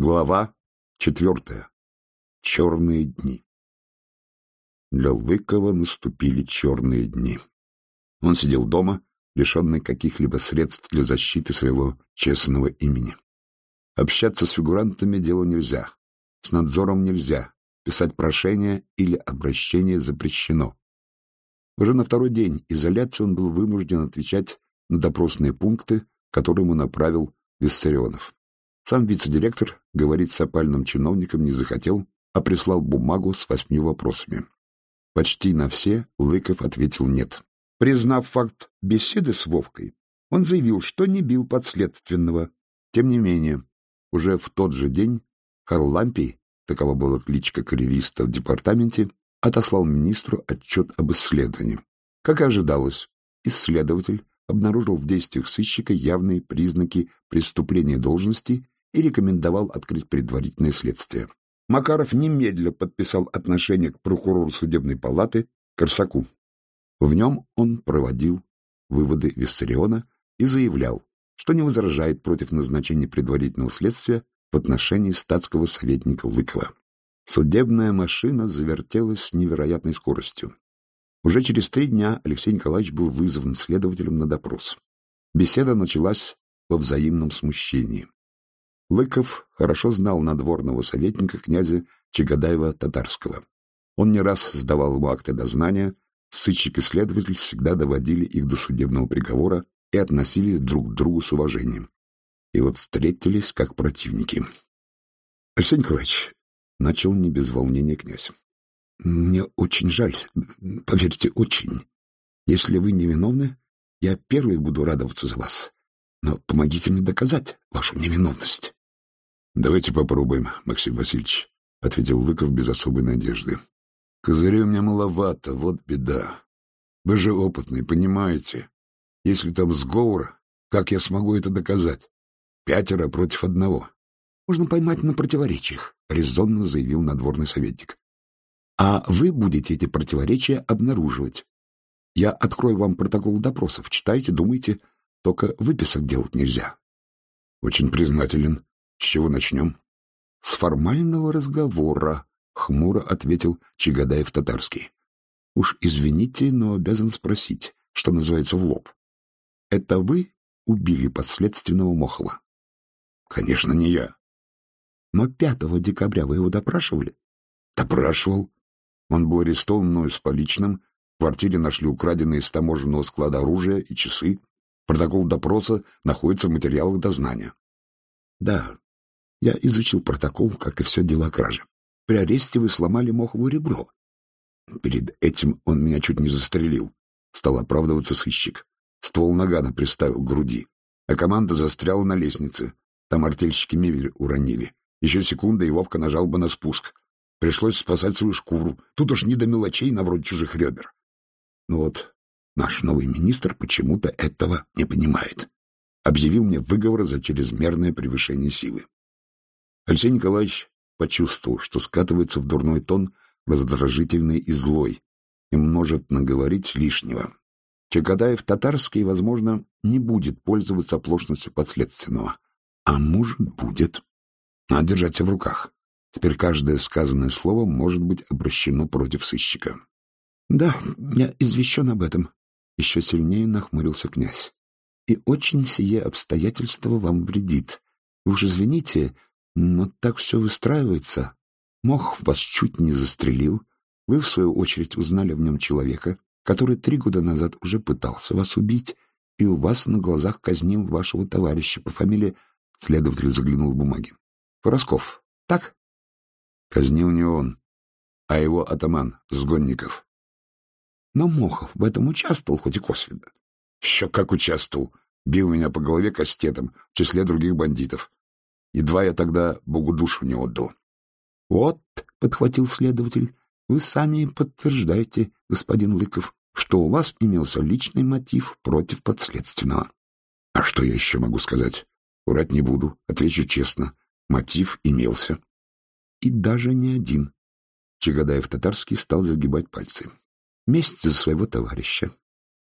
Глава четвертая. Черные дни. Для Лыкова наступили черные дни. Он сидел дома, лишенный каких-либо средств для защиты своего честного имени. Общаться с фигурантами дело нельзя, с надзором нельзя, писать прошение или обращение запрещено. Уже на второй день изоляции он был вынужден отвечать на допросные пункты, которые ему направил Виссарионов. Сам вице-директор говорить с опальным чиновником не захотел, а прислал бумагу с восьми вопросами. Почти на все Лыков ответил «нет». Признав факт беседы с Вовкой, он заявил, что не бил подследственного. Тем не менее, уже в тот же день Карл Лампий, такова была кличка карьериста в департаменте, отослал министру отчет об исследовании. Как и ожидалось, исследователь обнаружил в действиях сыщика явные признаки преступления должности и рекомендовал открыть предварительное следствие. Макаров немедленно подписал отношение к прокурору судебной палаты Корсаку. В нем он проводил выводы Виссариона и заявлял, что не возражает против назначения предварительного следствия в отношении статского советника Лыкова. Судебная машина завертелась с невероятной скоростью. Уже через три дня Алексей Николаевич был вызван следователем на допрос. Беседа началась во взаимном смущении. Лыков хорошо знал надворного советника князя Чагадаева-Татарского. Он не раз сдавал ему акты дознания, сыщик и следователь всегда доводили их до судебного приговора и относили друг к другу с уважением. И вот встретились как противники. — Алексей Николаевич, — начал не без волнения князь, — мне очень жаль, поверьте, очень. Если вы невиновны, я первый буду радоваться за вас. Но помогите мне доказать вашу невиновность. Давайте попробуем, Максим Васильевич, — ответил Лыков без особой надежды. — Козырей у меня маловато, вот беда. Вы же опытный, понимаете. Если там сговор, как я смогу это доказать? Пятеро против одного. Можно поймать на противоречиях, — резонно заявил надворный советник. А вы будете эти противоречия обнаруживать. Я открою вам протокол допросов, читайте, думайте, только выписок делать нельзя. Очень признателен, с чего начнем? — С формального разговора, — хмуро ответил Чагадаев татарский. — Уж извините, но обязан спросить, что называется в лоб. — Это вы убили подследственного Мохова? — Конечно, не я. — Но 5 декабря вы его допрашивали? — Допрашивал. Он был арестован мною с поличным, в квартире нашли украденные из таможенного склада оружие и часы. Протокол допроса находится в материалах дознания. — Да, я изучил протокол, как и все дела кражи. При аресте вы сломали Мохову ребро. Перед этим он меня чуть не застрелил. Стал оправдываться сыщик. Ствол нагана приставил к груди. А команда застряла на лестнице. Там артельщики мебель уронили. Еще секунда, и Вовка нажал бы на спуск. Пришлось спасать свою шкуру. Тут уж не до мелочей на вроде чужих ребер. Ну вот наш новый министр почему-то этого не понимает. Объявил мне выговор за чрезмерное превышение силы. Алексей Николаевич почувствовал, что скатывается в дурной тон, раздражительный и злой, и может наговорить лишнего. Чекадаев татарский, возможно, не будет пользоваться оплошностью подследственного. А может, будет. Надо держать себя в руках. Теперь каждое сказанное слово может быть обращено против сыщика. — Да, я извещен об этом. Еще сильнее нахмурился князь. — И очень сие обстоятельство вам вредит. Вы уж извините, но так все выстраивается. Мох вас чуть не застрелил. Вы, в свою очередь, узнали в нем человека, который три года назад уже пытался вас убить, и у вас на глазах казнил вашего товарища по фамилии... Следователь заглянул в бумаги. Поросков, так? Казнил не он, а его атаман, Сгонников. Но Мохов в этом участвовал, хоть и косвенно. Еще как участвовал. Бил меня по голове кастетом, в числе других бандитов. Едва я тогда Богу душу не отдал. — Вот, — подхватил следователь, — вы сами подтверждаете, господин Лыков, что у вас имелся личный мотив против подследственного. — А что я еще могу сказать? Урать не буду, отвечу честно. Мотив имелся. И даже не один. Чагадаев-татарский стал загибать пальцы. Месть за своего товарища.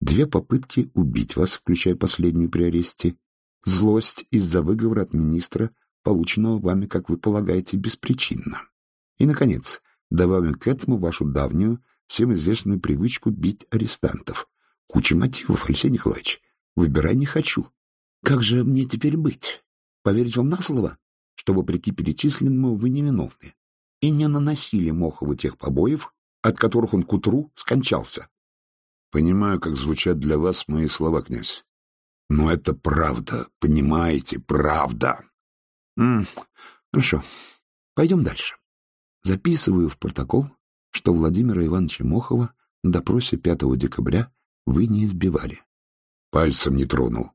Две попытки убить вас, включая последнюю при аресте. Злость из-за выговора от министра полученного вами, как вы полагаете, беспричинно. И, наконец, добавим к этому вашу давнюю, всем известную привычку бить арестантов. Куча мотивов, Алексей Николаевич. Выбирай не хочу. Как же мне теперь быть? Поверить вам на слово, что, вопреки перечисленному, вы невиновны и не наносили Мохову тех побоев, от которых он к утру скончался? Понимаю, как звучат для вас мои слова, князь. Но это правда, понимаете, правда. Хорошо, пойдем дальше. Записываю в протокол, что Владимира Ивановича Мохова на допросе 5 декабря вы не избивали. Пальцем не тронул.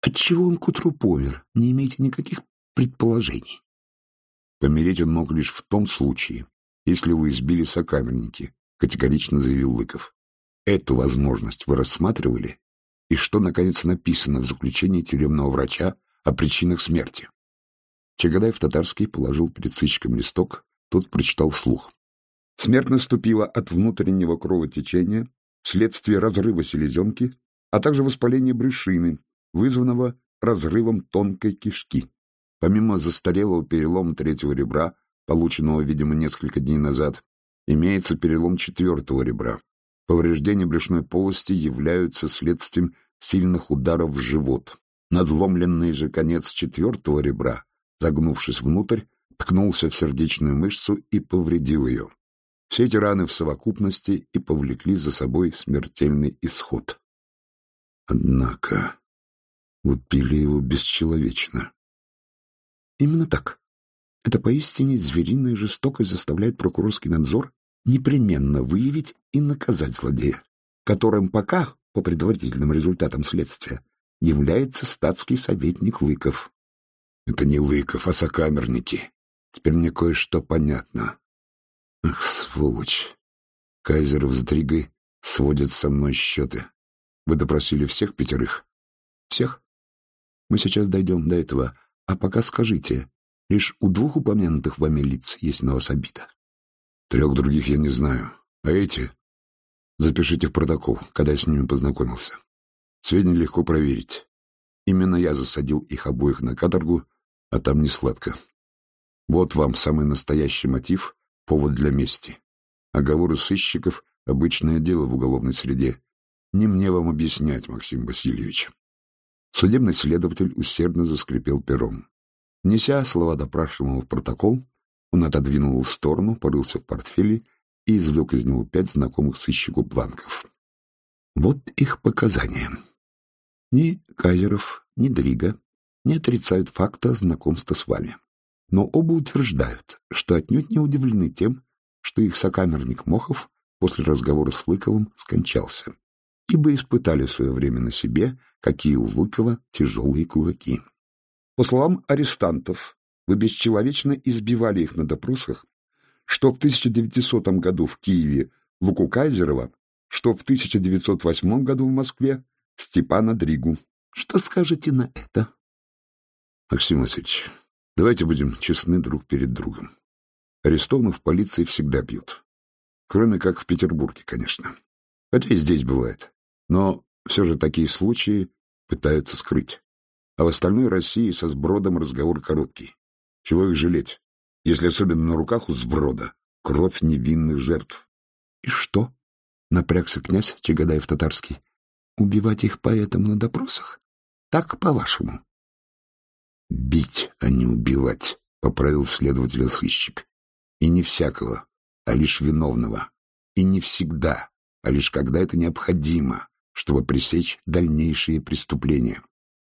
Отчего он к утру помер, не имеете никаких предположений? Помереть он мог лишь в том случае, если вы избили сокамерники, категорично заявил Лыков. Эту возможность вы рассматривали? И что, наконец, написано в заключении тюремного врача о причинах смерти? Чагадаев татарский положил перед сыщиком листок, тот прочитал вслух. Смерть наступила от внутреннего кровотечения вследствие разрыва селезенки, а также воспаления брюшины, вызванного разрывом тонкой кишки. Помимо застарелого перелома третьего ребра, полученного, видимо, несколько дней назад, имеется перелом четвертого ребра. Повреждения брюшной полости являются следствием сильных ударов в живот. Надломленный же конец четвертого ребра, загнувшись внутрь, ткнулся в сердечную мышцу и повредил ее. Все эти раны в совокупности и повлекли за собой смертельный исход. Однако убили его бесчеловечно. Именно так. Это поистине звериная жестокость заставляет прокурорский надзор непременно выявить и наказать злодея, которым пока, по предварительным результатам следствия, является статский советник Лыков. Это не Лыков, а сокамерники. Теперь мне кое-что понятно. Ах, сволочь. Кайзеров с Дригой сводят со мной счеты. Вы допросили всех пятерых? Всех? Мы сейчас дойдем до этого. А пока скажите, лишь у двух упомянутых вами лиц есть на вас обида? Трех других я не знаю. А эти? Запишите в протокол, когда я с ними познакомился. Сведения легко проверить. Именно я засадил их обоих на каторгу, а там не сладко. Вот вам самый настоящий мотив, повод для мести. Оговоры сыщиков — обычное дело в уголовной среде. Не мне вам объяснять, Максим Васильевич. Судебный следователь усердно заскрипел пером. Неся слова допрашиваемого в протокол, он отодвинул в сторону, порылся в портфеле и извлек из него пять знакомых сыщику бланков. Вот их показания. Ни Казеров, ни Дрига не отрицают факта знакомства с вами, но оба утверждают, что отнюдь не удивлены тем, что их сокамерник Мохов после разговора с Лыковым скончался, ибо испытали в свое время на себе, какие у Лыкова тяжелые кулаки. По словам арестантов, вы бесчеловечно избивали их на допросах, что в 1900 году в Киеве Луку Кайзерова, что в 1908 году в Москве Степана Дригу. Что скажете на это? Максим Васильевич, давайте будем честны друг перед другом. Арестованных в полиции всегда бьют. Кроме как в Петербурге, конечно. Хотя и здесь бывает. Но все же такие случаи пытаются скрыть. А в остальной России со сбродом разговор короткий. Чего их жалеть, если особенно на руках у сброда кровь невинных жертв? — И что? — напрягся князь Чагадаев татарский. — Убивать их поэтому на допросах? Так, по-вашему? — Бить, а не убивать, — поправил следователя сыщик. И не всякого, а лишь виновного. И не всегда, а лишь когда это необходимо, чтобы пресечь дальнейшие преступления.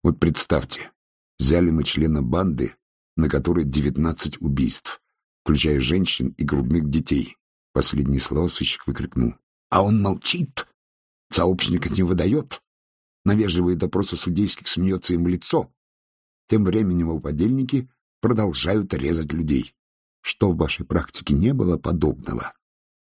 Вот представьте, взяли мы члена банды, на которой девятнадцать убийств, включая женщин и грудных детей. Последние слова сыщик выкрикнул. А он молчит. Сообщника не выдает. На вежливые допросы судейских смеется им лицо. Тем временем его подельники продолжают резать людей. Что в вашей практике не было подобного.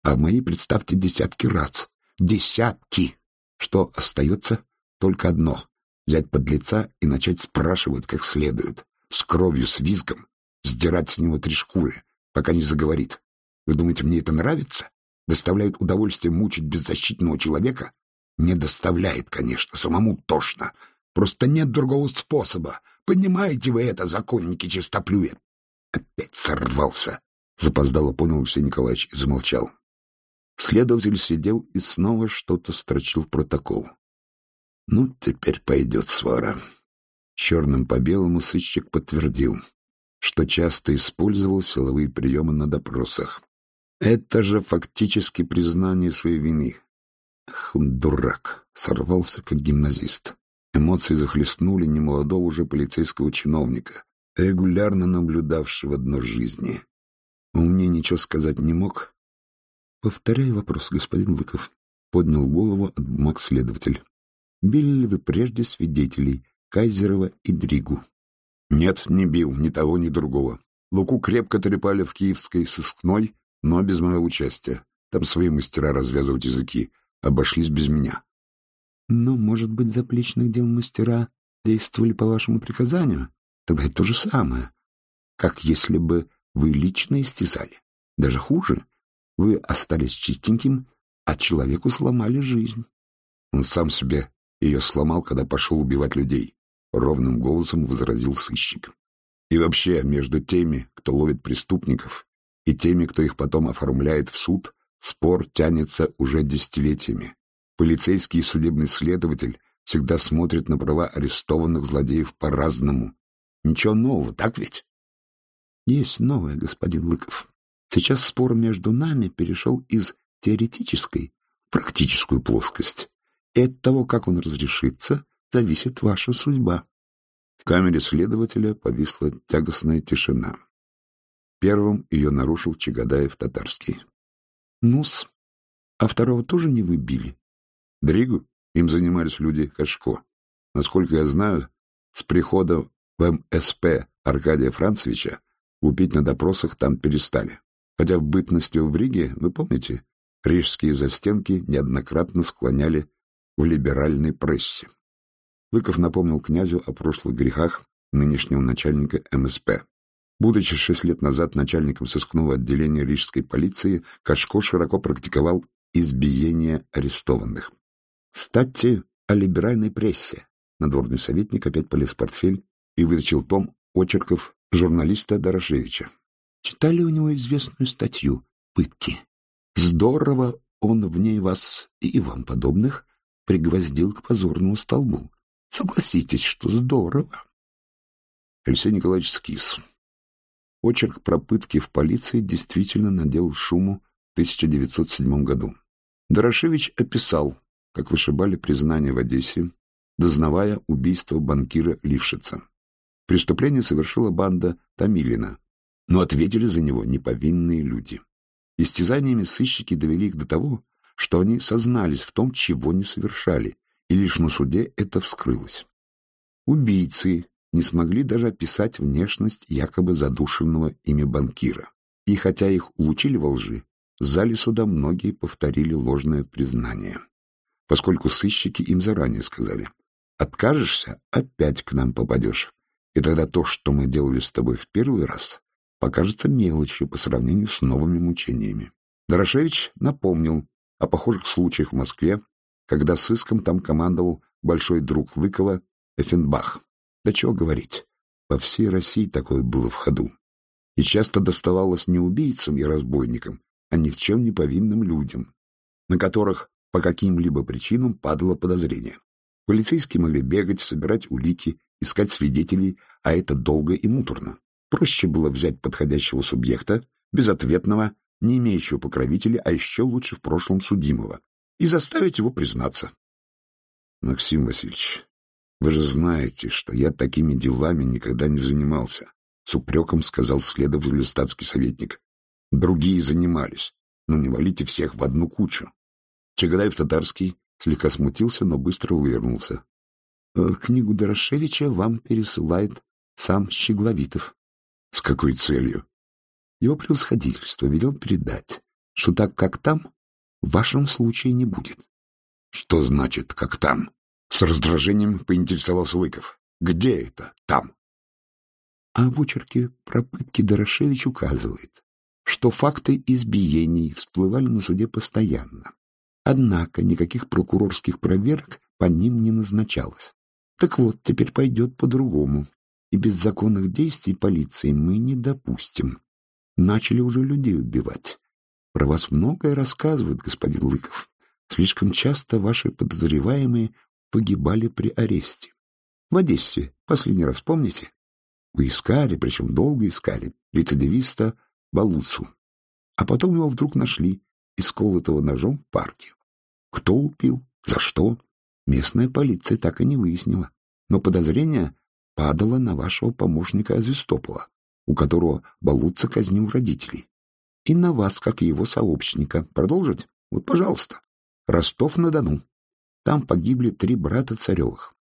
А в моей, представьте, десятки раз. Десятки! Что остается? Только одно — взять под лица и начать спрашивать как следует с кровью, с визгом, сдирать с него три шкуры, пока не заговорит. Вы думаете, мне это нравится? Доставляет удовольствие мучить беззащитного человека? Не доставляет, конечно, самому тошно. Просто нет другого способа, Понимаете вы это, законники чистоплюя? Опять сорвался. Запоздало понял Алексей Николаевич и замолчал. Следователь сидел и снова что-то строчил в протокол. Ну, теперь пойдет свара. Черным по белому сыщик подтвердил, что часто использовал силовые приемы на допросах. Это же фактически признание своей вины. Ах, дурак, сорвался как гимназист. Эмоции захлестнули немолодого уже полицейского чиновника, регулярно наблюдавшего дно жизни. Он мне ничего сказать не мог. Повторяю вопрос, господин Лыков. Поднял голову от бумаг следователь. Били ли вы прежде свидетелей Кайзерова и Дригу? Нет, не бил ни того, ни другого. Луку крепко трепали в киевской сыскной, но без моего участия. Там свои мастера развязывать языки. Обошлись без меня. Но, может быть, заплечных дел мастера действовали по вашему приказанию? Тогда это то же самое. Как если бы вы лично истязали. Даже хуже. Вы остались чистеньким, а человеку сломали жизнь. Он сам себе ее сломал, когда пошел убивать людей. Ровным голосом возразил сыщик. И вообще, между теми, кто ловит преступников, и теми, кто их потом оформляет в суд, спор тянется уже десятилетиями. Полицейский и судебный следователь всегда смотрят на права арестованных злодеев по-разному. Ничего нового, так ведь? Есть новое, господин Лыков. Сейчас спор между нами перешел из теоретической в практическую плоскость. И от того, как он разрешится, зависит ваша судьба. В камере следователя повисла тягостная тишина. Первым ее нарушил Чагадаев-Татарский. — Ну-с, а второго тоже не выбили? Дригу им занимались люди Кашко. Насколько я знаю, с прихода в МСП Аркадия Францевича лупить на допросах там перестали. Хотя в бытности в Риге, вы помните, рижские застенки неоднократно склоняли в либеральной прессе. Лыков напомнил князю о прошлых грехах нынешнего начальника МСП. Будучи шесть лет назад начальником сыскного отделения рижской полиции, Кашко широко практиковал избиение арестованных. Кстати, о либеральной прессе. Надворный советник опять полез в портфель и вытащил том очерков журналиста Дорошевича. Читали у него известную статью «Пытки». Здорово он в ней вас и вам подобных пригвоздил к позорному столбу. Согласитесь, что здорово. Алексей Николаевич скис. Очерк про пытки в полиции действительно надел шуму в 1907 году. Дорошевич описал как вышибали признание в Одессе, дознавая убийство банкира Лившица. Преступление совершила банда Тамилина, но ответили за него неповинные люди. Истязаниями сыщики довели их до того, что они сознались в том, чего не совершали, и лишь на суде это вскрылось. Убийцы не смогли даже описать внешность якобы задушенного ими банкира. И хотя их улучили во лжи, в зале суда многие повторили ложное признание поскольку сыщики им заранее сказали. Откажешься — опять к нам попадешь. И тогда то, что мы делали с тобой в первый раз, покажется мелочью по сравнению с новыми мучениями. Дорошевич напомнил о похожих случаях в Москве, когда сыском там командовал большой друг Лыкова Эффенбах. Да чего говорить, во всей России такое было в ходу. И часто доставалось не убийцам и разбойникам, а ни в чем не повинным людям, на которых по каким-либо причинам падало подозрение. Полицейские могли бегать, собирать улики, искать свидетелей, а это долго и муторно. Проще было взять подходящего субъекта, безответного, не имеющего покровителя, а еще лучше в прошлом судимого, и заставить его признаться. Максим Васильевич, вы же знаете, что я такими делами никогда не занимался, с упреком сказал следователю статский советник. Другие занимались, но не валите всех в одну кучу. Чагадаев-Татарский слегка смутился, но быстро увернулся. «Э, — Книгу Дорошевича вам пересылает сам Щегловитов. — С какой целью? Его превосходительство велел передать, что так, как там, в вашем случае не будет. — Что значит «как там»? С раздражением поинтересовался Лыков. — Где это «там»? А в очерке про пытки Дорошевич указывает, что факты избиений всплывали на суде постоянно, Однако никаких прокурорских проверок по ним не назначалось. Так вот, теперь пойдет по-другому. и беззаконных действий полиции мы не допустим. Начали уже людей убивать. Про вас многое рассказывают, господин Лыков. Слишком часто ваши подозреваемые погибали при аресте. В Одессе, последний раз помните? Вы искали, причем долго искали, рецидивиста Балуцу. А потом его вдруг нашли, исколотого ножом в парке. Кто убил? За что? Местная полиция так и не выяснила. Но подозрение падало на вашего помощника Азвистопола, у которого Балуца казнил родителей. И на вас, как его сообщника. Продолжить? Вот, пожалуйста. Ростов-на-Дону. Там погибли три брата Царевых.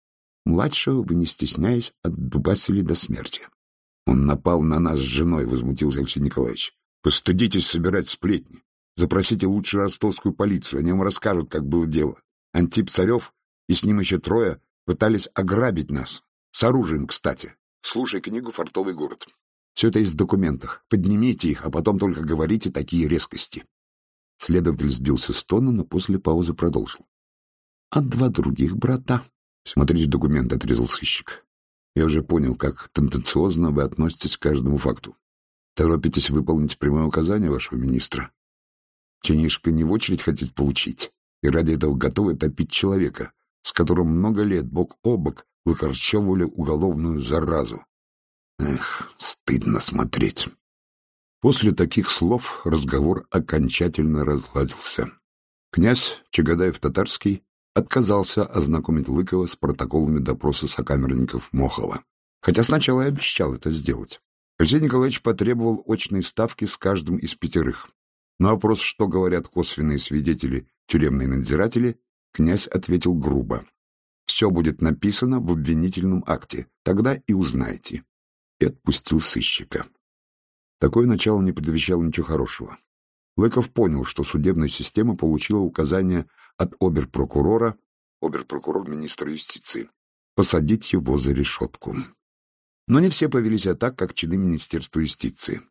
Младшего вы, не стесняясь, отдубасили до смерти. Он напал на нас с женой, — возмутился Алексей Николаевич. Постыдитесь собирать сплетни. Запросите лучше ростовскую полицию, они вам расскажут, как было дело. Антип Царев и с ним еще трое пытались ограбить нас. С оружием, кстати. Слушай книгу «Фартовый город». Все это есть в документах. Поднимите их, а потом только говорите такие резкости. Следователь сбился с тона, но после паузы продолжил. А два других брата? Смотрите документ, отрезал сыщик. Я уже понял, как тенденциозно вы относитесь к каждому факту. Торопитесь выполнить прямое указание вашего министра. Чинишка не в очередь хотите получить, и ради этого готовы топить человека, с которым много лет бок о бок выкорчевывали уголовную заразу. Эх, стыдно смотреть. После таких слов разговор окончательно разгладился. Князь Чагадаев-Татарский отказался ознакомить Лыкова с протоколами допроса сокамерников Мохова, хотя сначала и обещал это сделать. Алексей Николаевич потребовал очной ставки с каждым из пятерых. На вопрос, что говорят косвенные свидетели, тюремные надзиратели, князь ответил грубо. «Все будет написано в обвинительном акте, тогда и узнаете». И отпустил сыщика. Такое начало не предвещало ничего хорошего. Лыков понял, что судебная система получила указание от оберпрокурора, оберпрокурор министра юстиции, посадить его за решетку. Но не все повели себя так, как чины Министерства юстиции.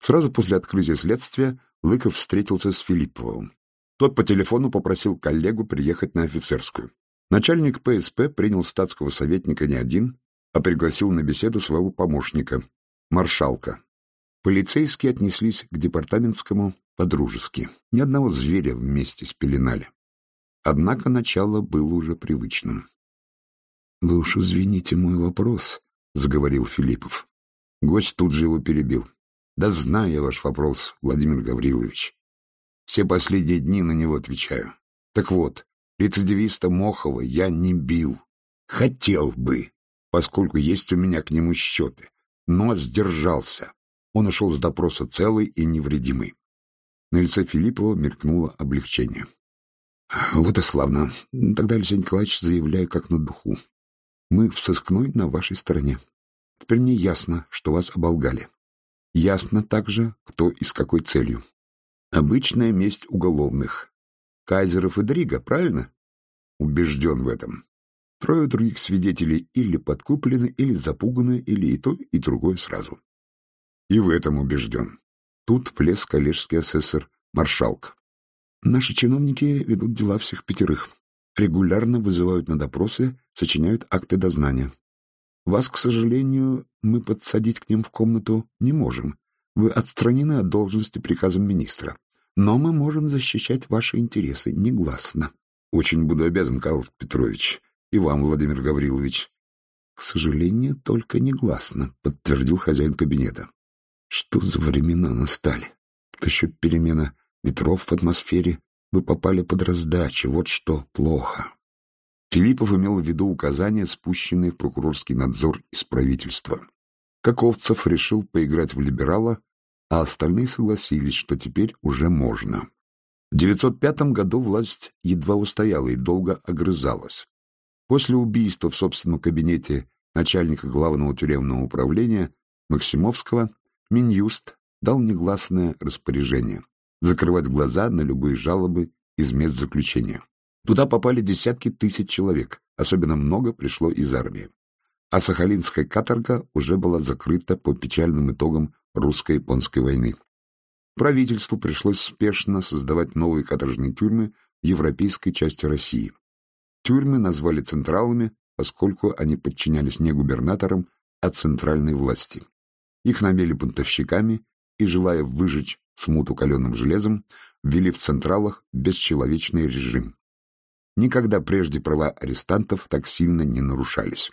Сразу после открытия следствия Лыков встретился с Филипповым. Тот по телефону попросил коллегу приехать на офицерскую. Начальник ПСП принял статского советника не один, а пригласил на беседу своего помощника, маршалка. Полицейские отнеслись к департаментскому по-дружески. Ни одного зверя вместе спеленали. Однако начало было уже привычным. — Вы уж извините мой вопрос, — заговорил Филиппов. Гость тут же его перебил. — Да знаю я ваш вопрос, Владимир Гаврилович. Все последние дни на него отвечаю. Так вот, рецидивиста Мохова я не бил. Хотел бы, поскольку есть у меня к нему счеты, но сдержался. Он ушел с допроса целый и невредимый. На лице Филиппова мелькнуло облегчение. Вот и славно. Тогда, Алексей Николаевич, заявляю как на духу. Мы в сыскной на вашей стороне. Теперь мне ясно, что вас оболгали. Ясно также, кто и с какой целью. Обычная месть уголовных. Кайзеров и Дрига, правильно? Убежден в этом. Трое других свидетелей или подкуплены, или запуганы, или и то, и другое сразу. И в этом убежден. Тут влез коллежский асессор Маршалк. Наши чиновники ведут дела всех пятерых. Регулярно вызывают на допросы, сочиняют акты дознания. Вас, к сожалению, мы подсадить к ним в комнату не можем. Вы отстранены от должности приказом министра. Но мы можем защищать ваши интересы негласно. Очень буду обязан, Карл Петрович. И вам, Владимир Гаврилович. К сожалению, только негласно, подтвердил хозяин кабинета. Что за времена настали? Тут еще перемена ветров в атмосфере, вы попали под раздачу, вот что плохо. Филиппов имел в виду указания, спущенные в прокурорский надзор из правительства. Каковцев решил поиграть в либерала, а остальные согласились, что теперь уже можно. В 905 году власть едва устояла и долго огрызалась. После убийства в собственном кабинете начальника главного тюремного управления Максимовского Минюст дал негласное распоряжение закрывать глаза на любые жалобы из мест заключения. Туда попали десятки тысяч человек, особенно много пришло из армии. А Сахалинская каторга уже была закрыта по печальным итогам русско-японской войны. Правительству пришлось спешно создавать новые каторжные тюрьмы в европейской части России. Тюрьмы назвали централами, поскольку они подчинялись не губернаторам, от центральной власти. Их набили бунтовщиками и, желая выжечь смуту каленым железом, ввели в централах бесчеловечный режим. Никогда прежде права арестантов так сильно не нарушались.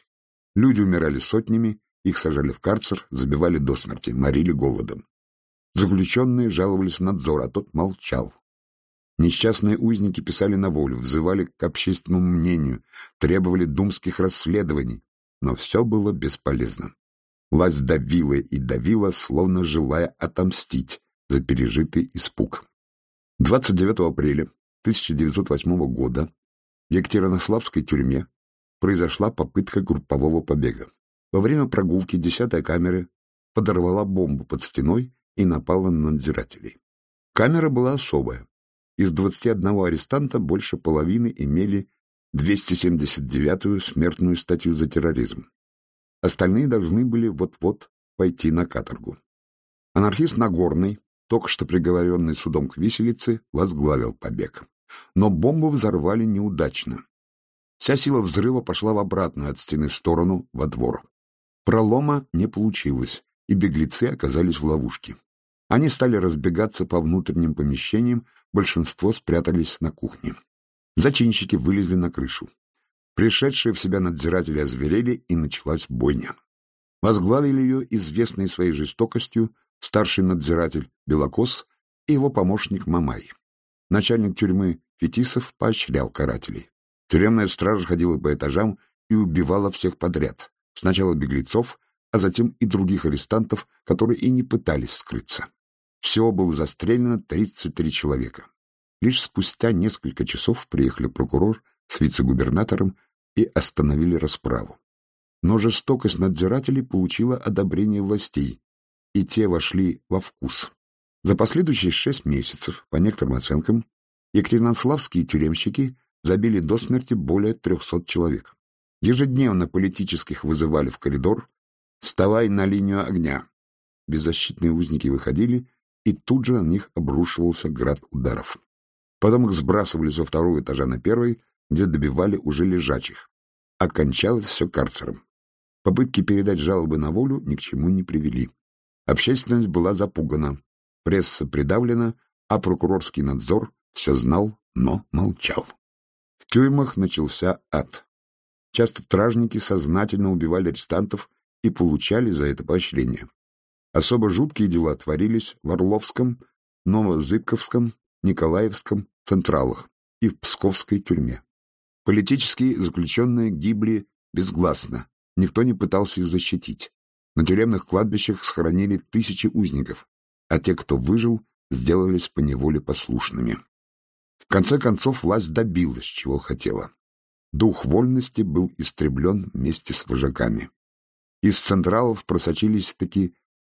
Люди умирали сотнями, их сажали в карцер, забивали до смерти, морили голодом. Заключенные жаловались на надзор, а тот молчал. Несчастные узники писали на волю, взывали к общественному мнению, требовали думских расследований, но все было бесполезно. Власть давила и давила, словно желая отомстить за пережитый испуг. 29 апреля 1908 года в Екатеринославской тюрьме произошла попытка группового побега. Во время прогулки десятая камера подорвала бомбу под стеной и напала на надзирателей. Камера была особая. Из 21 арестанта больше половины имели 279-ю смертную статью за терроризм. Остальные должны были вот-вот пойти на каторгу. Анархист Нагорный, только что приговоренный судом к виселице, возглавил побег. Но бомбу взорвали неудачно. Вся сила взрыва пошла в обратную от стены сторону, во двор. Пролома не получилось, и беглецы оказались в ловушке. Они стали разбегаться по внутренним помещениям, большинство спрятались на кухне. Зачинщики вылезли на крышу. Пришедшие в себя надзиратели озверели, и началась бойня. Возглавили ее известный своей жестокостью старший надзиратель Белокос и его помощник Мамай. Начальник тюрьмы Фетисов поощрял карателей. Тюремная стража ходила по этажам и убивала всех подряд. Сначала беглецов, а затем и других арестантов, которые и не пытались скрыться. Всего было застрелено 33 человека. Лишь спустя несколько часов приехали прокурор с вице-губернатором и остановили расправу. Но жестокость надзирателей получила одобрение властей, и те вошли во вкус. За последующие шесть месяцев, по некоторым оценкам, екатеринославские тюремщики забили до смерти более трехсот человек. Ежедневно политических вызывали в коридор «Вставай на линию огня!». Беззащитные узники выходили, и тут же на них обрушивался град ударов. Потом их сбрасывали со второго этажа на первый, где добивали уже лежачих. Окончалось все карцером. Попытки передать жалобы на волю ни к чему не привели. Общественность была запугана, пресса придавлена, а прокурорский надзор все знал, но молчал. В тюрьмах начался ад. Часто стражники сознательно убивали арестантов и получали за это поощрение. Особо жуткие дела творились в Орловском, Новозыбковском, Николаевском централах и в Псковской тюрьме. Политические заключенные гибли безгласно, никто не пытался их защитить. На тюремных кладбищах схоронили тысячи узников, а те, кто выжил, сделались поневоле послушными. В конце концов, власть добилась, чего хотела. Дух вольности был истреблен вместе с вожаками. Из централов просочились такие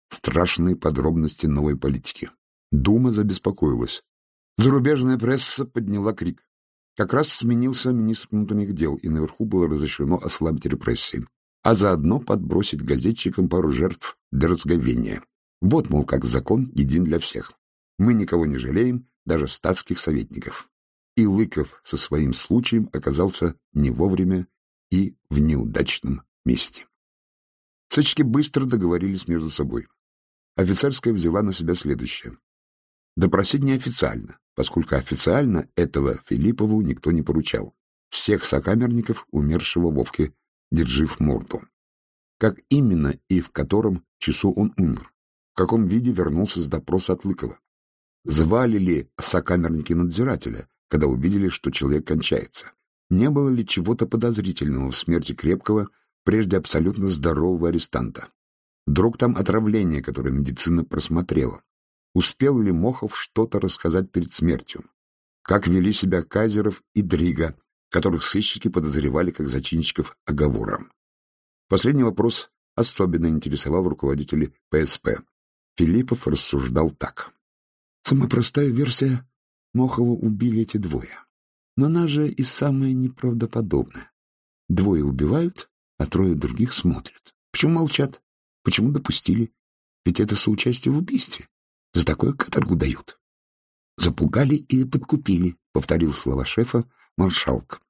страшные подробности новой политики. Дума забеспокоилась. Зарубежная пресса подняла крик. Как раз сменился министр внутренних дел, и наверху было разрешено ослабить репрессии, а заодно подбросить газетчикам пару жертв для разговения. Вот, мол, как закон един для всех. Мы никого не жалеем, даже статских советников. И Лыков со своим случаем оказался не вовремя и в неудачном месте. Сычки быстро договорились между собой. Офицерская взяла на себя следующее. Допросить неофициально, поскольку официально этого Филиппову никто не поручал. Всех сокамерников умершего Вовки держи в морду. Как именно и в котором часу он умер? В каком виде вернулся с допроса от Лыкова? Звали ли сокамерники надзирателя, когда увидели, что человек кончается? Не было ли чего-то подозрительного в смерти крепкого, прежде абсолютно здорового арестанта? Вдруг там отравление, которое медицина просмотрела? Успел ли Мохов что-то рассказать перед смертью? Как вели себя Кайзеров и Дрига, которых сыщики подозревали как зачинщиков оговора? Последний вопрос особенно интересовал руководителей ПСП. Филиппов рассуждал так. Самая простая версия — Мохова убили эти двое. Но она же и самая неправдоподобная. Двое убивают, а трое других смотрят. Почему молчат? Почему допустили? Ведь это соучастие в убийстве. За такое каторгу дают. Запугали и подкупили, — повторил слова шефа маршалк.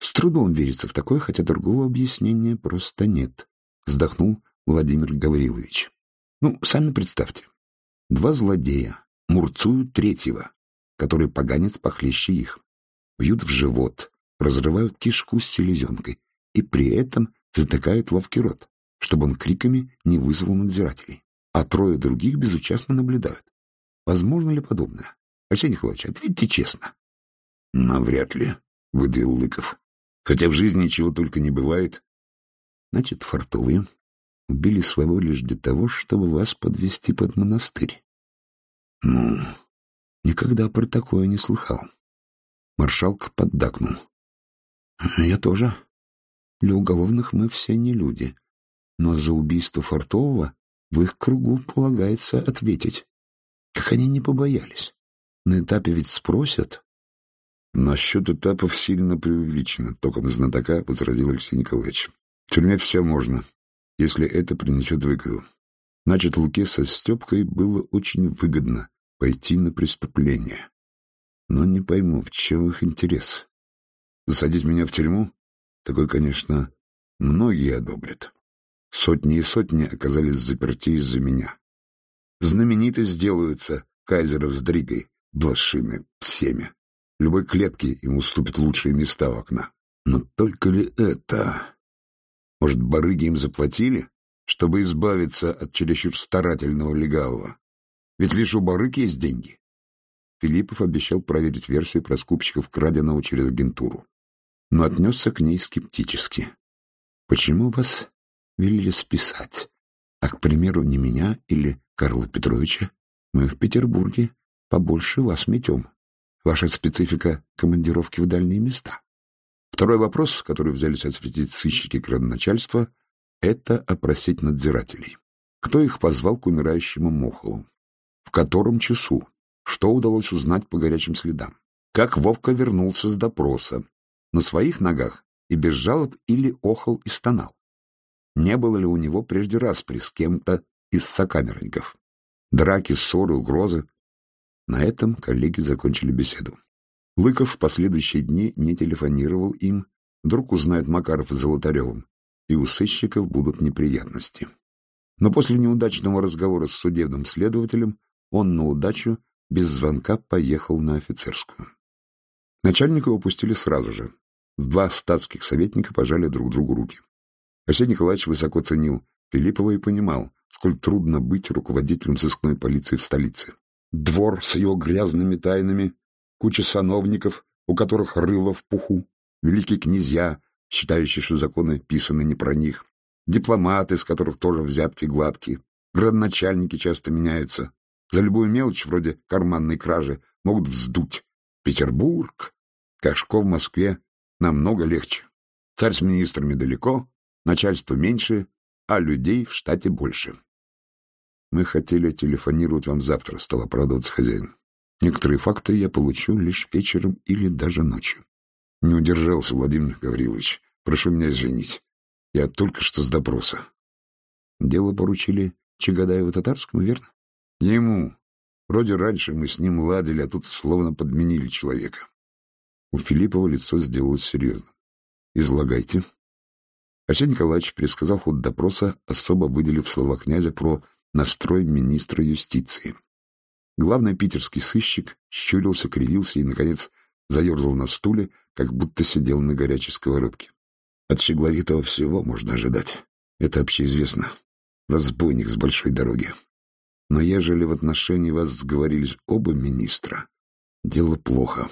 С трудом верится в такое, хотя другого объяснения просто нет. Вздохнул Владимир Гаврилович. Ну, сами представьте. Два злодея мурцуют третьего, который поганец похлеще их. Бьют в живот, разрывают кишку с селезенкой и при этом затыкают Вовке рот, чтобы он криками не вызвал надзирателей. А трое других безучастно наблюдают. Возможно ли подобное? Арсений Николаевич, ответьте честно. — Навряд ли, — выдавил Лыков. — Хотя в жизни чего только не бывает. — Значит, фартовые убили своего лишь для того, чтобы вас подвести под монастырь. — Ну, никогда про такое не слыхал. Маршалка поддакнул. — Я тоже. Для уголовных мы все не люди. Но за убийство Фартового в их кругу полагается ответить. Как они не побоялись. На этапе ведь спросят. Насчет этапов сильно преувеличено, током знатока, — возразил Алексей Николаевич. В тюрьме все можно, если это принесет выгоду. Значит, Луке со Степкой было очень выгодно пойти на преступление. Но не пойму, в чем их интерес. Засадить меня в тюрьму? Такой, конечно, многие одобрят. Сотни и сотни оказались заперти из-за меня. Знаменито сделаются кайзеров с Дригой, блошины, всеми. Любой клетке им уступят лучшие места у окна. Но только ли это? Может, барыги им заплатили, чтобы избавиться от чересчур старательного легавого? Ведь лишь у барыг есть деньги. Филиппов обещал проверить версию про скупщиков краденого через агентуру, но отнесся к ней скептически. Почему вас велели списать? А, к примеру, не меня или Карла Петровича? Мы в Петербурге побольше вас метем. Ваша специфика командировки в дальние места. Второй вопрос, который взялись осветить сыщики градоначальства, это опросить надзирателей. Кто их позвал к умирающему Мохову? В котором часу? Что удалось узнать по горячим следам? Как Вовка вернулся с допроса? На своих ногах и без жалоб или охал и стонал? Не было ли у него прежде распри с кем-то из сокамерников? Драки, ссоры, угрозы на этом коллеги закончили беседу. Лыков в последующие дни не телефонировал им, вдруг узнает Макаров и Золотаревым, и у сыщиков будут неприятности. Но после неудачного разговора с судебным следователем он на удачу без звонка поехал на офицерскую. Начальника упустили сразу же. Два статских советника пожали друг другу руки. Арсений Николаевич высоко ценил Филиппова и понимал, сколь трудно быть руководителем сыскной полиции в столице двор с его грязными тайнами, куча сановников, у которых рыло в пуху, великие князья, считающие, что законы писаны не про них, дипломаты, с которых тоже взятки гладкие, градоначальники часто меняются. За любую мелочь, вроде карманной кражи, могут вздуть. Петербург, Кашко в Москве, намного легче. Царь с министрами далеко, начальство меньше, а людей в штате больше. Мы хотели телефонировать вам завтра, стал оправдываться хозяин. Некоторые факты я получу лишь вечером или даже ночью. Не удержался, Владимир Гаврилович. Прошу меня извинить. Я только что с допроса. Дело поручили Чагадаеву-Татарскому, верно? Ему. Вроде раньше мы с ним ладили, а тут словно подменили человека. У Филиппова лицо сделалось серьезно. Излагайте. Арсений Николаевич пересказал ход допроса, особо выделив слова князя про настрой министра юстиции. Главный питерский сыщик щурился, кривился и, наконец, заерзал на стуле, как будто сидел на горячей сковородке. От Щегловитого всего можно ожидать. Это общеизвестно. Разбойник с большой дороги. Но ежели в отношении вас сговорились оба министра, дело плохо.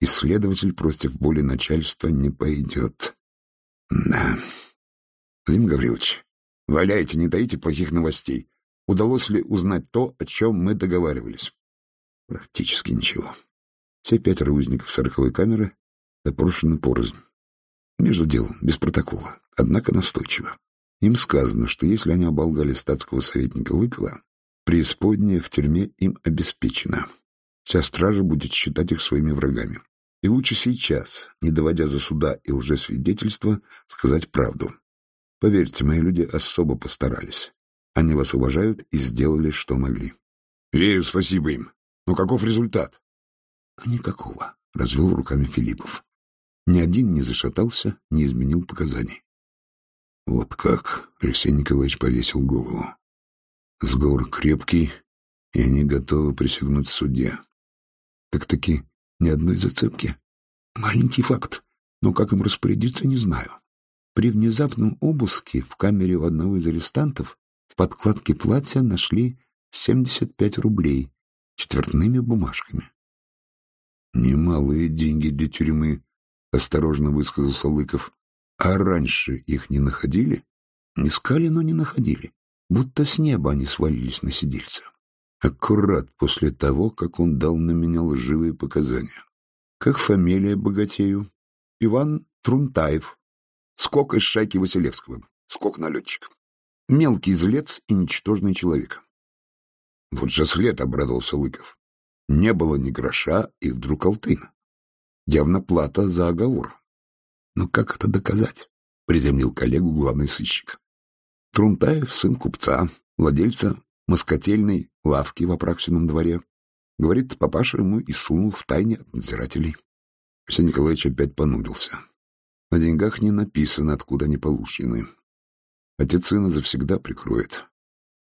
Исследователь против воли начальства не пойдет. Да. Владимир Гаврилович, валяйте, не таите плохих новостей. Удалось ли узнать то, о чем мы договаривались? Практически ничего. Все пятеро узников сороковой камеры допрошены порознь. Между делом, без протокола, однако настойчиво. Им сказано, что если они оболгали статского советника Лыкова, преисподняя в тюрьме им обеспечена. Вся стража будет считать их своими врагами. И лучше сейчас, не доводя за суда и лжесвидетельства, сказать правду. Поверьте, мои люди особо постарались. Они вас уважают и сделали, что могли. — Верю, спасибо им. Но каков результат? — Никакого, — развел руками Филиппов. Ни один не зашатался, не изменил показаний. Вот как Алексей Николаевич повесил голову. Сговор крепкий, и они готовы присягнуть суде. Так-таки ни одной зацепки. Маленький факт, но как им распорядиться, не знаю. При внезапном обыске в камере у одного из арестантов в подкладке платья нашли 75 рублей четвертными бумажками. «Немалые деньги для тюрьмы», — осторожно высказался Лыков. «А раньше их не находили?» «Искали, но не находили. Будто с неба они свалились на сидельца. Аккурат после того, как он дал на меня лживые показания. Как фамилия богатею? Иван Трунтаев. Скок из шайки Василевского. Скок-налетчик. Мелкий злец и ничтожный человек. Вот же след, — обрадовался Лыков. Не было ни гроша, и вдруг алтын. Явно плата за оговор. Но как это доказать? — приземлил коллегу главный сыщик. Трунтаев — сын купца, владельца москотельной лавки в Апраксином дворе. Говорит, папаша ему и сунул в тайне от надзирателей. Алексей Николаевич опять понудился. На деньгах не написано, откуда они получены. Отец сына завсегда прикроет.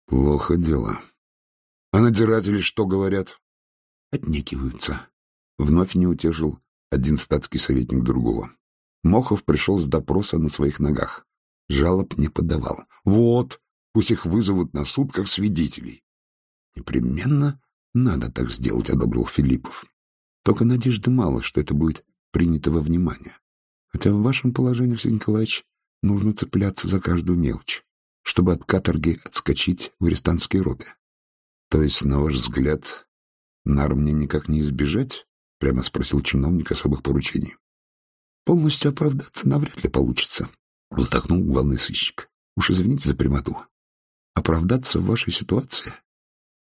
Плохо дело. А надзиратели что говорят? Отнекиваются. Вновь не утешил один статский советник другого. Мохов пришел с допроса на своих ногах. Жалоб не подавал. Вот, пусть их вызовут на суд как свидетелей. Непременно надо так сделать, одобрил Филиппов. Только надежды мало, что это будет принято во внимание. Хотя в вашем положении, Алексей Николаевич, нужно цепляться за каждую мелочь, чтобы от каторги отскочить в арестантские роды. То есть, на ваш взгляд, нар мне никак не избежать? Прямо спросил чиновник особых поручений. Полностью оправдаться навряд ли получится, вздохнул главный сыщик. Уж извините за прямоту. Оправдаться в вашей ситуации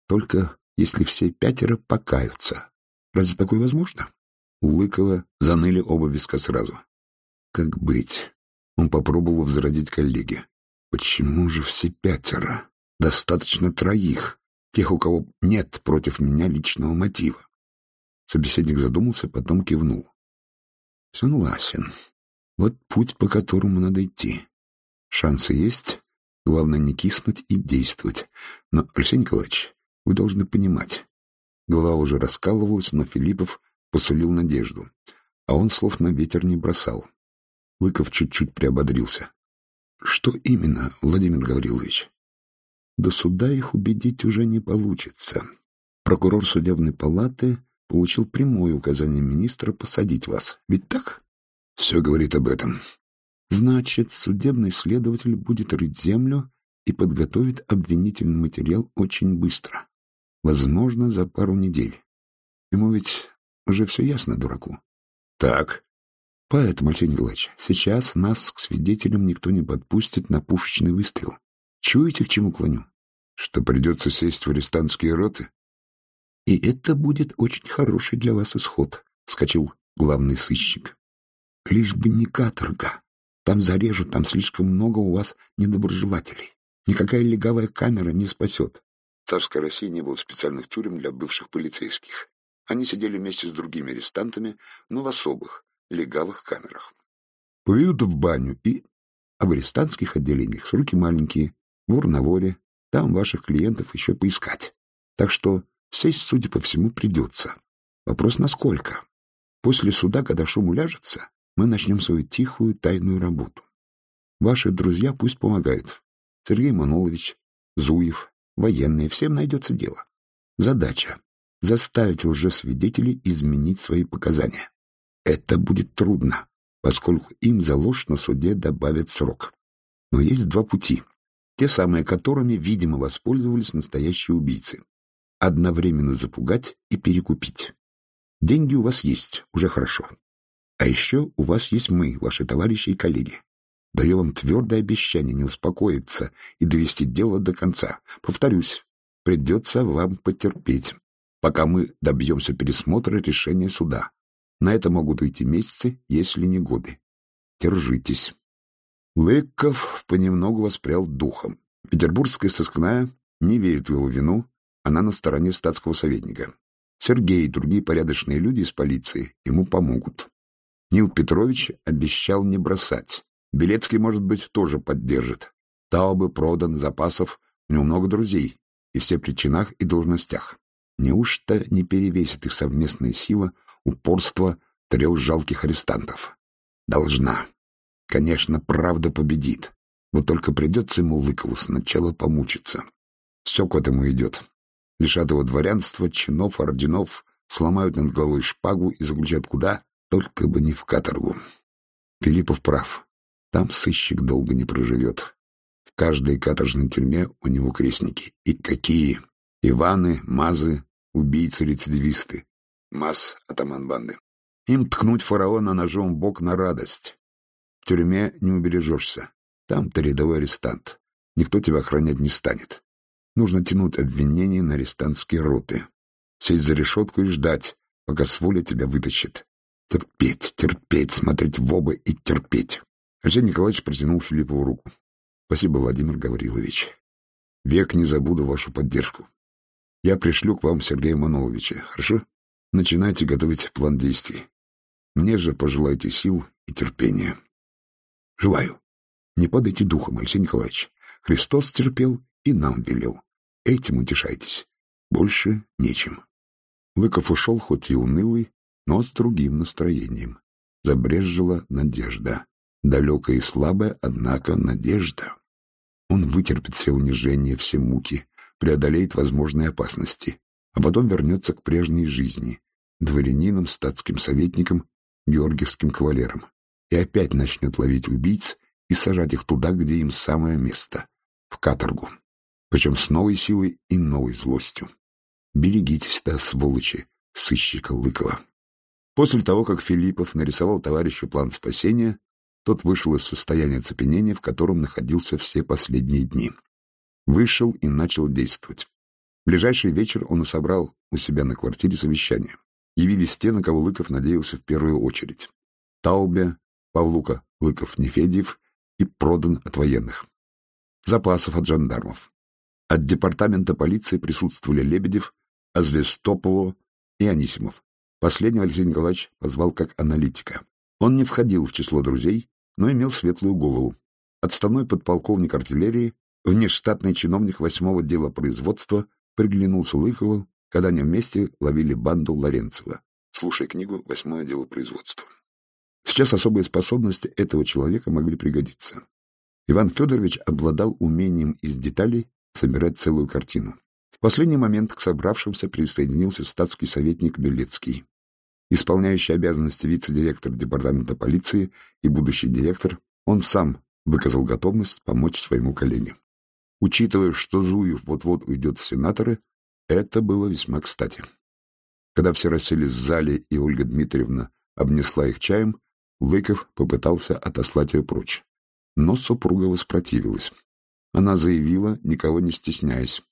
только если все пятеро покаются. Разве такое возможно? У Лыкова заныли оба виска сразу. Как быть? Он попробовал возродить коллеги. Почему же все пятеро? Достаточно троих, тех, у кого нет против меня личного мотива. Собеседник задумался, потом кивнул. Согласен. Вот путь, по которому надо идти. Шансы есть, главное не киснуть и действовать. Но, Алексей Николаевич, вы должны понимать. Голова уже раскалывалась, но Филиппов посулил надежду, а он слов на ветер не бросал. Лыков чуть-чуть приободрился. — Что именно, Владимир Гаврилович? До суда их убедить уже не получится. Прокурор судебной палаты получил прямое указание министра посадить вас. Ведь так? Все говорит об этом. Значит, судебный следователь будет рыть землю и подготовит обвинительный материал очень быстро. Возможно, за пару недель. Ему ведь уже все ясно, дураку. Так. Поэтому, Алексей Николаевич, сейчас нас к свидетелям никто не подпустит на пушечный выстрел. Чуете, к чему клоню? Что придется сесть в арестантские роты? И это будет очень хороший для вас исход, — вскочил главный сыщик. Лишь бы не каторга. Там зарежут, там слишком много у вас недоброжелателей. Никакая легавая камера не спасет. В царской России не было специальных тюрем для бывших полицейских. Они сидели вместе с другими арестантами, но в особых, легавых камерах. Поведут в баню и... А в арестантских отделениях сроки маленькие, вор на воре, там ваших клиентов еще поискать. Так что сесть, судя по всему, придется. Вопрос насколько. После суда, когда шум уляжется, мы начнем свою тихую тайную работу. Ваши друзья пусть помогают. Сергей Манолович, Зуев, военные, всем найдется дело. Задача — заставить лжесвидетелей изменить свои показания. Это будет трудно, поскольку им за ложь на суде добавят срок. Но есть два пути, те самые которыми, видимо, воспользовались настоящие убийцы. Одновременно запугать и перекупить. Деньги у вас есть, уже хорошо. А еще у вас есть мы, ваши товарищи и коллеги. Даю вам твердое обещание не успокоиться и довести дело до конца. Повторюсь, придется вам потерпеть, пока мы добьемся пересмотра решения суда. На это могут уйти месяцы, если не годы. Держитесь. Лыков понемногу воспрял духом. Петербургская сыскная не верит в его вину, она на стороне статского советника. Сергей и другие порядочные люди из полиции ему помогут. Нил Петрович обещал не бросать, Белецкий, может быть, тоже поддержит. Таубы продан, запасов, у него много друзей, и все при чинах и должностях. Неужто не перевесит их совместная сила, упорство трех жалких арестантов? Должна. Конечно, правда победит. Вот только придется ему Лыкову сначала помучиться. Все к этому идет. Лишат его дворянства, чинов, орденов, сломают над головой шпагу и заключат куда? Только бы не в каторгу. Филиппов прав. Там сыщик долго не проживет. В каждой каторжной тюрьме у него крестники. И какие! Иваны, Мазы, убийцы-рецидивисты. Маз — атаман банды. Им ткнуть фараона ножом в бок на радость. В тюрьме не убережешься. Там ты рядовой арестант. Никто тебя охранять не станет. Нужно тянуть обвинения на арестантские роты. Сесть за решетку и ждать, пока с воли тебя вытащит. Терпеть, терпеть, смотреть в оба и терпеть. Арсений Николаевич протянул Филиппову руку. Спасибо, Владимир Гаврилович. Век не забуду вашу поддержку. Я пришлю к вам Сергея Маноловича, хорошо? Начинайте готовить план действий. Мне же пожелайте сил и терпения. Желаю. Не падайте духом, Алексей Николаевич. Христос терпел и нам велел. Этим утешайтесь. Больше нечем. Лыков ушел, хоть и унылый, но с другим настроением. Забрежжила надежда. Далекая и слабая, однако надежда. Он вытерпит все унижения, все муки, преодолеет возможные опасности, а потом вернется к прежней жизни, дворянином, статским советником, георгиевским кавалером, и опять начнет ловить убийц и сажать их туда, где им самое место — в каторгу, причем с новой силой и новой злостью. Берегитесь, да, сволочи, сыщика Лыкова. После того, как Филиппов нарисовал товарищу план спасения, тот вышел из состояния оцепенения, в котором находился все последние дни. Вышел и начал действовать. Ближайший вечер он собрал у себя на квартире совещание. Явились те, на кого Лыков надеялся в первую очередь. Таубе, Павлука, Лыков, Нефедьев и продан от военных. Запасов от жандармов. От департамента полиции присутствовали Лебедев, Азвестополо и Анисимов. Последнего Алексей Николаевич позвал как аналитика. Он не входил в число друзей, но имел светлую голову. Отставной подполковник артиллерии, внештатный чиновник восьмого дела производства, приглянулся Лыкову, когда они вместе ловили банду Лоренцева. Слушай книгу «Восьмое дело производства». Сейчас особые способности этого человека могли пригодиться. Иван Федорович обладал умением из деталей собирать целую картину. В последний момент к собравшимся присоединился статский советник Белецкий. Исполняющий обязанности вице-директор департамента полиции и будущий директор, он сам выказал готовность помочь своему коллеге. Учитывая, что Зуев вот-вот уйдет в сенаторы, это было весьма кстати. Когда все расселись в зале и Ольга Дмитриевна обнесла их чаем, Лыков попытался отослать ее прочь. Но супруга воспротивилась. Она заявила, никого не стесняясь.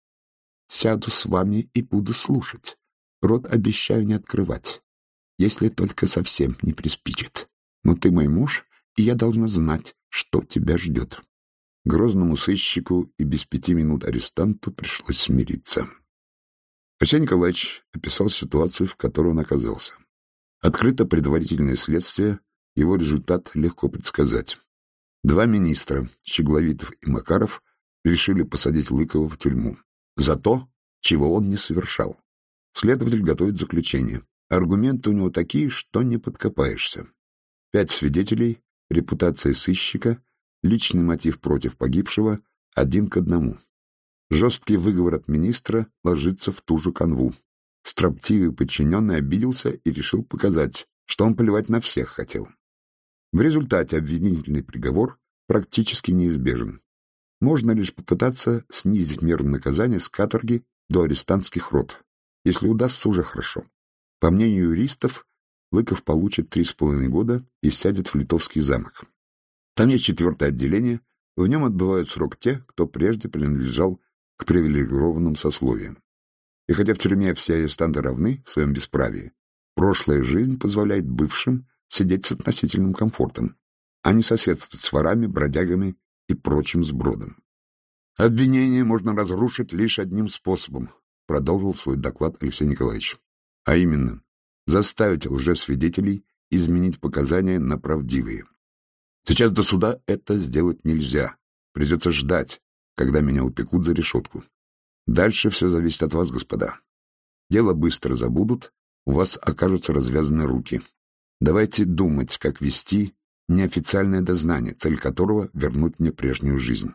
«Сяду с вами и буду слушать. Рот обещаю не открывать, если только совсем не приспичит. Но ты мой муж, и я должна знать, что тебя ждет». Грозному сыщику и без пяти минут арестанту пришлось смириться. Арсений Николаевич описал ситуацию, в которой он оказался. Открыто предварительное следствие, его результат легко предсказать. Два министра, Щегловитов и Макаров, решили посадить Лыкова в тюрьму за то, чего он не совершал. Следователь готовит заключение. Аргументы у него такие, что не подкопаешься. Пять свидетелей, репутация сыщика, личный мотив против погибшего, один к одному. Жесткий выговор от министра ложится в ту же канву. Строптивый подчиненный обиделся и решил показать, что он плевать на всех хотел. В результате обвинительный приговор практически неизбежен можно лишь попытаться снизить меру наказания с каторги до арестантских рот. Если удастся, уже хорошо. По мнению юристов, Лыков получит три с половиной года и сядет в Литовский замок. Там есть четвертое отделение, в нем отбывают срок те, кто прежде принадлежал к привилегированным сословиям. И хотя в тюрьме все арестанты равны в своем бесправии, прошлая жизнь позволяет бывшим сидеть с относительным комфортом, а не соседствовать с ворами, бродягами и прочим сбродом. Обвинение можно разрушить лишь одним способом, продолжил свой доклад Алексей Николаевич, а именно заставить лжесвидетелей изменить показания на правдивые. Сейчас до суда это сделать нельзя. Придется ждать, когда меня упекут за решетку. Дальше все зависит от вас, господа. Дело быстро забудут, у вас окажутся развязаны руки. Давайте думать, как вести неофициальное дознание, цель которого — вернуть мне прежнюю жизнь.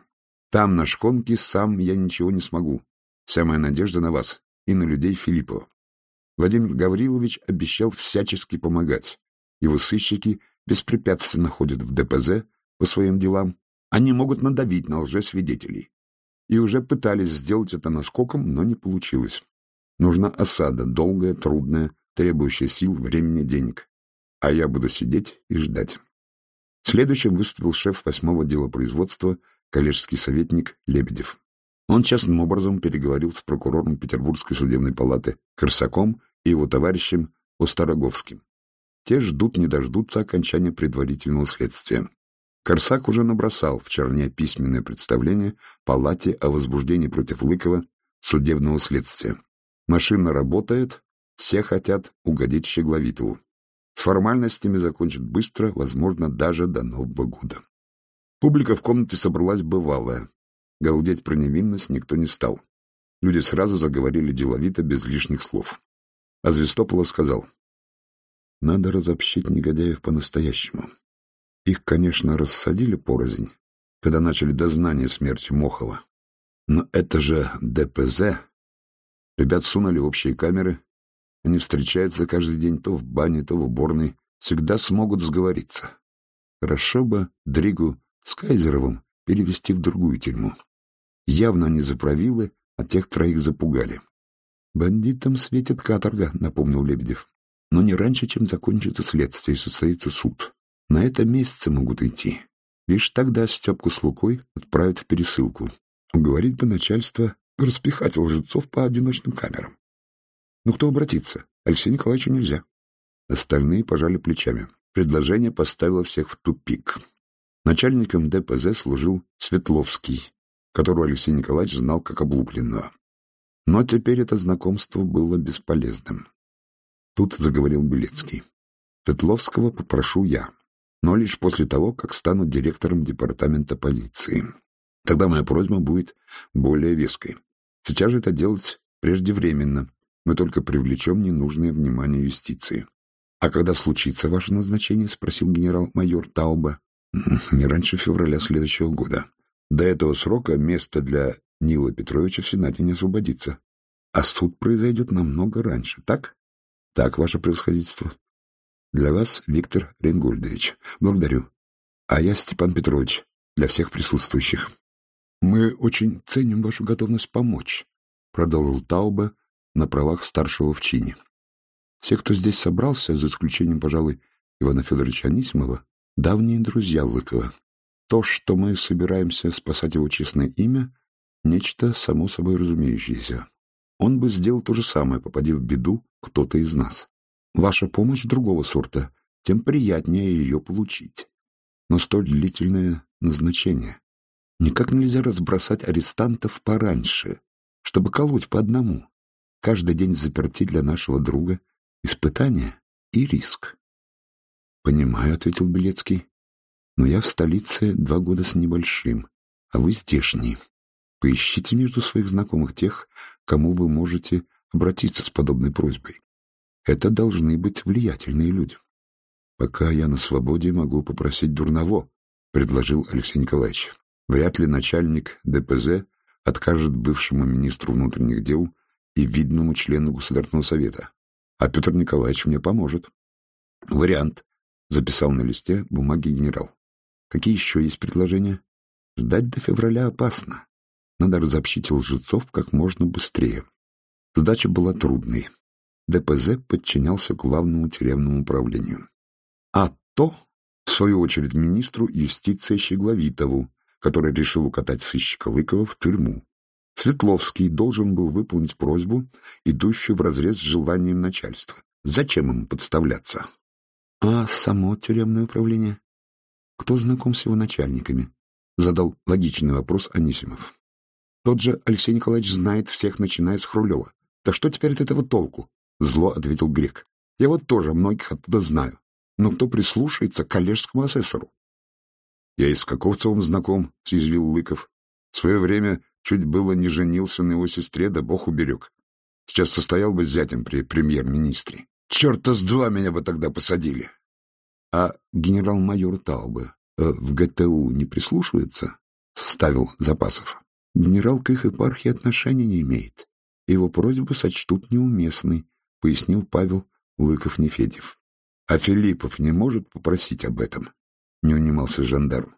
Там, на шконке, сам я ничего не смогу. Вся моя надежда на вас и на людей Филиппова. Владимир Гаврилович обещал всячески помогать. Его сыщики беспрепятственно ходят в ДПЗ по своим делам. Они могут надавить на лжесвидетелей. И уже пытались сделать это наскоком, но не получилось. Нужна осада, долгая, трудная, требующая сил, времени, денег. А я буду сидеть и ждать. Следующим выступил шеф восьмого дела производства, коллежский советник Лебедев. Он частным образом переговорил с прокурором Петербургской судебной палаты Корсаком и его товарищем Остороговским. Те ждут не дождутся окончания предварительного следствия. Корсак уже набросал в черне письменное представление палате о возбуждении против Лыкова судебного следствия. Машина работает, все хотят угодить Щегловитову. С формальностями закончат быстро, возможно, даже до Нового года. Публика в комнате собралась бывалая. Галдеть про невинность никто не стал. Люди сразу заговорили деловито, без лишних слов. А Звестопола сказал, «Надо разобщить негодяев по-настоящему. Их, конечно, рассадили порознь, когда начали дознание смерти Мохова. Но это же ДПЗ, Ребят сунули в общие камеры. Они встречаются каждый день то в бане, то в уборной. Всегда смогут сговориться. Хорошо бы Дригу с Кайзеровым перевести в другую тюрьму. Явно они заправилы, а тех троих запугали. «Бандитам светит каторга», — напомнил Лебедев. «Но не раньше, чем закончится следствие и состоится суд. На это месяцы могут идти. Лишь тогда Степку с Лукой отправят в пересылку. Уговорить бы начальство распихать лжецов по одиночным камерам. Ну, кто обратится? Алексею Николаевичу нельзя. Остальные пожали плечами. Предложение поставило всех в тупик. Начальником ДПЗ служил Светловский, которого Алексей Николаевич знал как облупленного. Но теперь это знакомство было бесполезным. Тут заговорил Белецкий. Светловского попрошу я, но лишь после того, как стану директором департамента полиции. Тогда моя просьба будет более веской. Сейчас же это делать преждевременно. Мы только привлечем ненужное внимание юстиции. — А когда случится ваше назначение? — спросил генерал-майор Тауба. — Не раньше февраля следующего года. До этого срока место для Нила Петровича в Сенате не освободится. А суд произойдет намного раньше, так? — Так, ваше превосходительство. — Для вас, Виктор Ренгольдович. Благодарю. А я, Степан Петрович, для всех присутствующих. «Мы очень ценим вашу готовность помочь», — продолжил Тауба на правах старшего в чине. «Все, кто здесь собрался, за исключением, пожалуй, Ивана Федоровича Анисимова, давние друзья Лыкова. То, что мы собираемся спасать его честное имя, нечто само собой разумеющееся. Он бы сделал то же самое, попади в беду кто-то из нас. Ваша помощь другого сорта, тем приятнее ее получить. Но столь длительное назначение. Никак нельзя разбросать арестантов пораньше, чтобы колоть по одному. Каждый день заперти для нашего друга — испытание и риск. — Понимаю, — ответил Белецкий. — Но я в столице два года с небольшим, а вы здешний. Поищите между своих знакомых тех, кому вы можете обратиться с подобной просьбой. Это должны быть влиятельные люди. Пока я на свободе, могу попросить Дурново, — предложил Алексей Николаевич. Вряд ли начальник ДПЗ откажет бывшему министру внутренних дел и видному члену Государственного совета. А Петр Николаевич мне поможет. Вариант. Записал на листе бумаги генерал. Какие еще есть предложения? Ждать до февраля опасно. Надо разобщить лжецов как можно быстрее. Задача была трудной. ДПЗ подчинялся главному тюремному управлению. А то, в свою очередь, министру юстиции Щегловитову, который решил укатать сыщика Лыкова в тюрьму. Светловский должен был выполнить просьбу, идущую вразрез с желанием начальства. Зачем ему подставляться? А само тюремное управление? Кто знаком с его начальниками? Задал логичный вопрос Анисимов. Тот же Алексей Николаевич знает всех, начиная с Хрулева. Да что теперь от этого толку? Зло ответил Грек. Я вот тоже многих оттуда знаю. Но кто прислушается к коллежскому асессору? Я и с Каковцевым знаком, — съязвил Лыков. В свое время чуть было не женился на его сестре, да бог уберег. Сейчас состоял бы зятем при премьер-министре. Черта с два меня бы тогда посадили. А генерал-майор Таубе э, в ГТУ не прислушивается? — ставил Запасов. Генерал к их епархии отношения не имеет. Его просьбу сочтут неуместной, — пояснил Павел Лыков-Нефедев. — А Филиппов не может попросить об этом? — не унимался жандарм.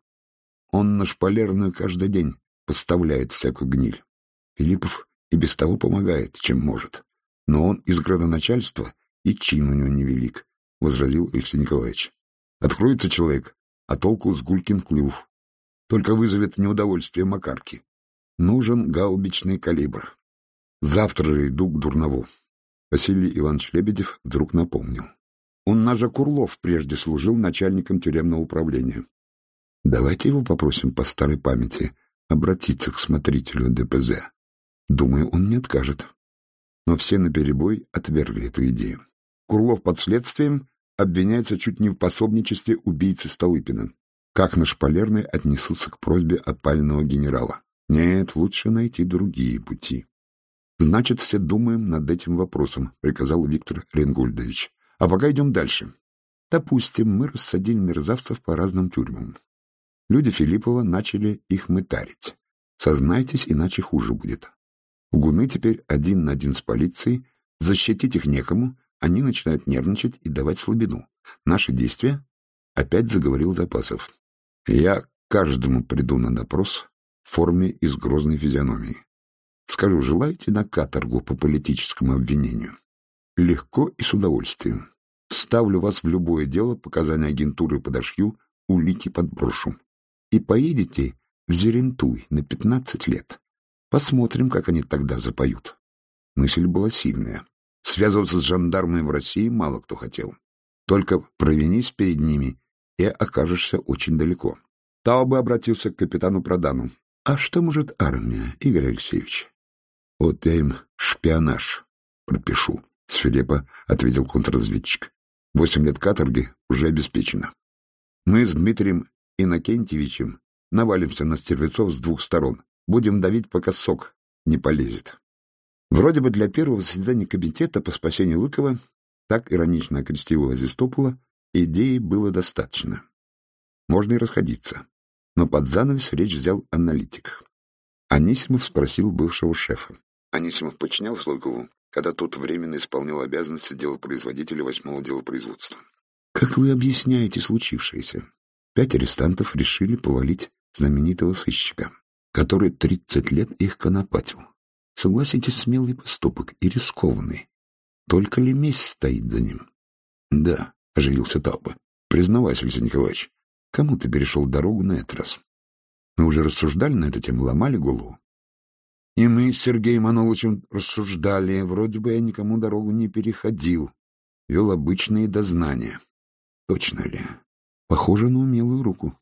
Он на шпалерную каждый день поставляет всякую гниль. Филиппов и без того помогает, чем может. Но он из градоначальства, и чин у него невелик, — возразил Алексей Николаевич. Откроется человек, а толку с Гулькин клюв. Только вызовет неудовольствие Макарки. Нужен гаубичный калибр. Завтра же иду к Дурнову. Василий Иванович Лебедев вдруг напомнил. Он Нажа Курлов прежде служил начальником тюремного управления. Давайте его попросим по старой памяти обратиться к смотрителю ДПЗ. Думаю, он не откажет. Но все наперебой отвергли эту идею. Курлов под следствием обвиняется чуть не в пособничестве убийцы Столыпина. Как на шпалерной отнесутся к просьбе опального генерала? Нет, лучше найти другие пути. Значит, все думаем над этим вопросом, приказал Виктор Ренгульдович. А пока идем дальше. Допустим, мы рассадили мерзавцев по разным тюрьмам. Люди Филиппова начали их мытарить. Сознайтесь, иначе хуже будет. Гуны теперь один на один с полицией, защитить их некому, они начинают нервничать и давать слабину. Наши действия? Опять заговорил Запасов. Я каждому приду на допрос в форме из грозной физиономии. Скажу, желаете на каторгу по политическому обвинению? Легко и с удовольствием. Ставлю вас в любое дело, показания агентуры подошью, улики подброшу. И поедете в Зерентуй на пятнадцать лет. Посмотрим, как они тогда запоют. Мысль была сильная. Связываться с жандармами в России мало кто хотел. Только провинись перед ними, и окажешься очень далеко. Таубе обратился к капитану Продану. — А что может армия, Игорь Алексеевич? — Вот я им шпионаж пропишу, — свирепо ответил контрразведчик. — Восемь лет каторги уже обеспечено. Мы с Дмитрием Иннокентьевичем навалимся на стервецов с двух сторон. Будем давить, пока сок не полезет. Вроде бы для первого заседания комитета по спасению Лыкова, так иронично окрестил Азистопула, идеи было достаточно. Можно и расходиться. Но под занавес речь взял аналитик. Анисимов спросил бывшего шефа. Анисимов подчинялся Лыкову, когда тот временно исполнял обязанности делопроизводителя восьмого делопроизводства. Как вы объясняете случившееся? Пять арестантов решили повалить знаменитого сыщика, который тридцать лет их конопатил. Согласитесь, смелый поступок и рискованный. Только ли месть стоит за ним? — Да, — оживился Таупа. — Признавайся, Алексей Николаевич, кому ты перешел дорогу на этот раз? Мы уже рассуждали на эту тему, ломали голову. И мы с Сергеем Маноловичем рассуждали. Вроде бы я никому дорогу не переходил. Вел обычные дознания. Точно ли? Похоже на умелую руку.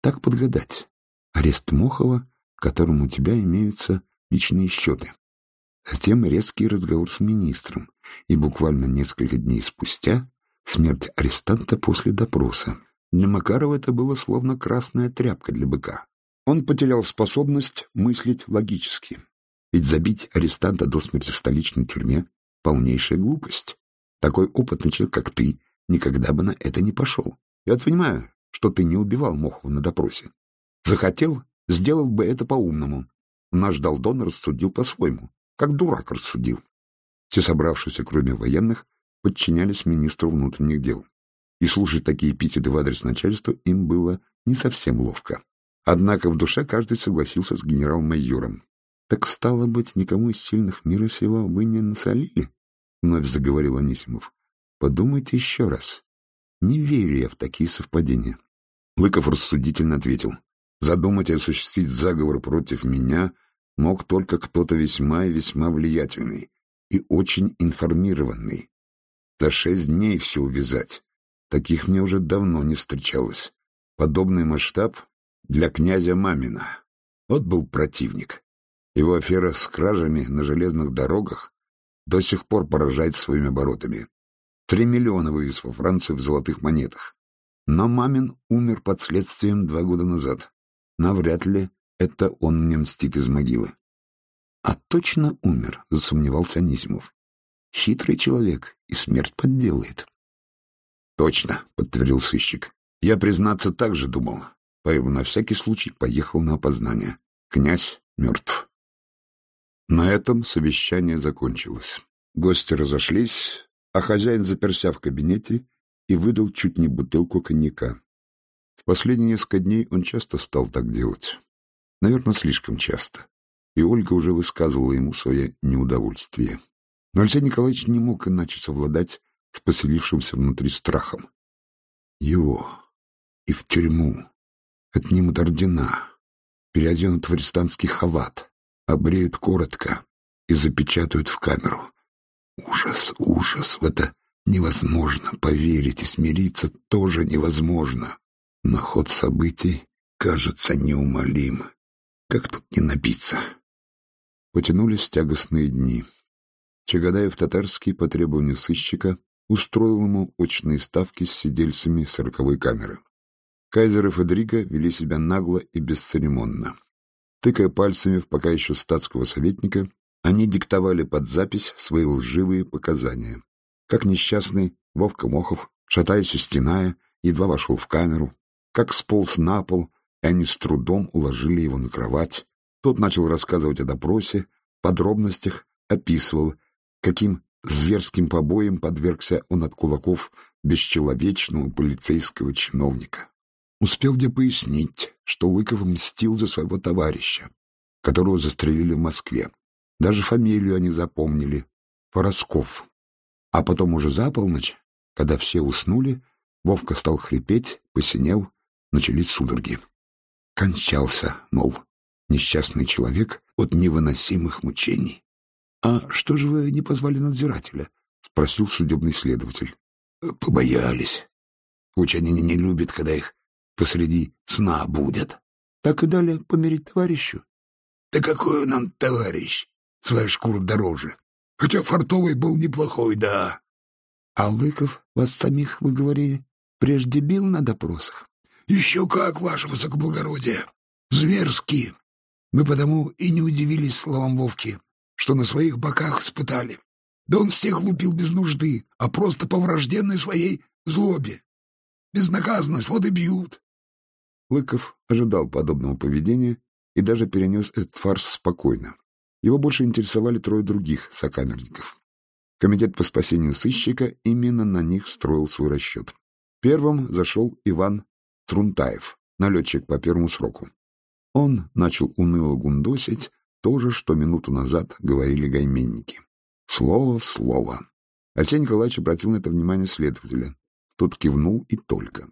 Так подгадать. Арест Мохова, которым у тебя имеются личные счеты. Затем резкий разговор с министром, и буквально несколько дней спустя смерть арестанта после допроса. Для Макарова это было словно красная тряпка для быка. Он потерял способность мыслить логически. Ведь забить арестанта до смерти в столичной тюрьме — полнейшая глупость. Такой опытный человек, как ты, никогда бы на это не пошел. Я понимаю, что ты не убивал Мохова на допросе. Захотел, сделал бы это по-умному. Наш Долдон рассудил по-своему, как дурак рассудил. Все собравшиеся, кроме военных, подчинялись министру внутренних дел. И слушать такие эпитеты в адрес начальства им было не совсем ловко. Однако в душе каждый согласился с генерал-майором. — Так, стало быть, никому из сильных мира сего вы не насолили? — вновь заговорил Анисимов. — Подумайте еще раз. Не верю я в такие совпадения. Лыков рассудительно ответил. Задумать и осуществить заговор против меня мог только кто-то весьма и весьма влиятельный и очень информированный. За шесть дней все увязать. Таких мне уже давно не встречалось. Подобный масштаб для князя Мамина. Вот был противник. Его афера с кражами на железных дорогах до сих пор поражает своими оборотами. Три миллиона вывез во Францию в золотых монетах. Но Мамин умер под следствием два года назад. Навряд ли это он мне мстит из могилы. А точно умер, засомневался Анисимов. Хитрый человек и смерть подделает. Точно, подтвердил сыщик. Я, признаться, так же думал, поэтому на всякий случай поехал на опознание. Князь мертв. На этом совещание закончилось. Гости разошлись, а хозяин заперся в кабинете и выдал чуть не бутылку коньяка. В последние несколько дней он часто стал так делать. Наверное, слишком часто. И Ольга уже высказывала ему свое неудовольствие. Но Алексей Николаевич не мог иначе совладать с поселившимся внутри страхом. Его и в тюрьму отнимут ордена, переоденут в арестантский халат, обреют коротко и запечатают в камеру. Ужас, ужас, в это невозможно поверить и смириться тоже невозможно. Но ход событий кажется неумолим. Как тут не напиться? Потянулись тягостные дни. Чагадаев-Татарский по требованию сыщика устроил ему очные ставки с сидельцами сороковой камеры. Кайзер и Федерико вели себя нагло и бесцеремонно. Тыкая пальцами в пока еще статского советника, они диктовали под запись свои лживые показания. Как несчастный Вовка Мохов, шатаясь и стеная, едва вошел в камеру, как сполз на пол, и они с трудом уложили его на кровать. Тот начал рассказывать о допросе, подробностях описывал, каким зверским побоем подвергся он от кулаков бесчеловечного полицейского чиновника. Успел где пояснить, что Лыков мстил за своего товарища, которого застрелили в Москве. Даже фамилию они запомнили — Форосков. А потом уже за полночь, когда все уснули, Вовка стал хрипеть, посинел, начались судороги. Кончался, мол, несчастный человек от невыносимых мучений. — А что же вы не позвали надзирателя? — спросил судебный следователь. — Побоялись. Уч они не любят, когда их посреди сна будет. Так и дали помереть товарищу. Да какой нам товарищ? Своя шкура дороже. Хотя фартовый был неплохой, да. А Лыков вас самих, вы говорили, прежде бил на допросах? Еще как, ваше высокоблагородие. Зверски. Мы потому и не удивились словам Вовки, что на своих боках испытали. Да он всех лупил без нужды, а просто по врожденной своей злобе. Безнаказанность, вот и бьют. Лыков ожидал подобного поведения и даже перенес этот фарс спокойно. Его больше интересовали трое других сокамерников. Комитет по спасению сыщика именно на них строил свой расчет. Первым зашел Иван Трунтаев, налетчик по первому сроку. Он начал уныло гундосить то же, что минуту назад говорили гайменники. Слово в слово. Алексей Николаевич обратил на это внимание следователя. Тот кивнул и только.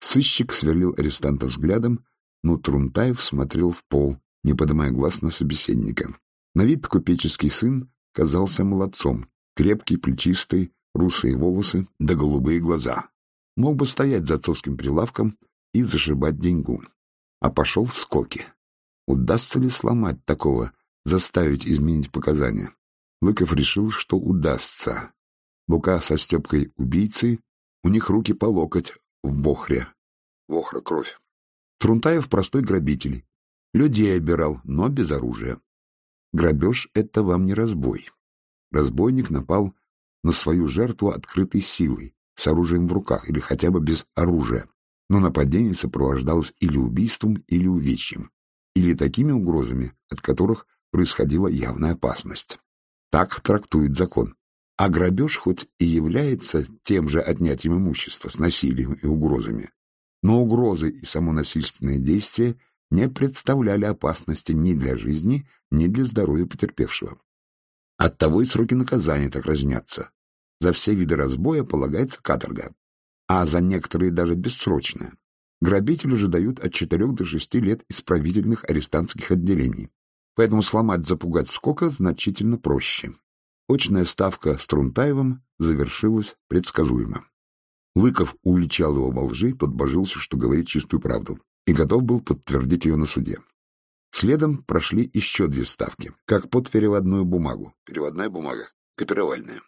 Сыщик сверлил арестанта взглядом, но Трунтаев смотрел в пол, не поднимая глаз на собеседника. На вид купеческий сын казался молодцом, крепкий, плечистый, русые волосы да голубые глаза. Мог бы стоять за отцовским прилавком и зашибать деньгу. А пошел в скоки. Удастся ли сломать такого, заставить изменить показания? Лыков решил, что удастся. Лука со Степкой убийцы, у них руки по локоть, в Вохре. Вохра — кровь. Трунтаев — простой грабитель. Людей обирал, но без оружия. Грабеж — это вам не разбой. Разбойник напал на свою жертву открытой силой, с оружием в руках или хотя бы без оружия. Но нападение сопровождалось или убийством, или увечьем, или такими угрозами, от которых происходила явная опасность. Так трактует закон. А грабеж хоть и является тем же отнятием имущества с насилием и угрозами, но угрозы и само насильственное действие не представляли опасности ни для жизни, ни для здоровья потерпевшего. Оттого и сроки наказания так разнятся. За все виды разбоя полагается каторга, а за некоторые даже бессрочная. Грабителю же дают от 4 до 6 лет исправительных арестантских отделений. Поэтому сломать, запугать сколько значительно проще. Очная ставка с Трунтаевым завершилась предсказуемо. Лыков уличал его во лжи, тот божился, что говорит чистую правду, и готов был подтвердить ее на суде. Следом прошли еще две ставки, как под переводную бумагу. Переводная бумага, копировальная.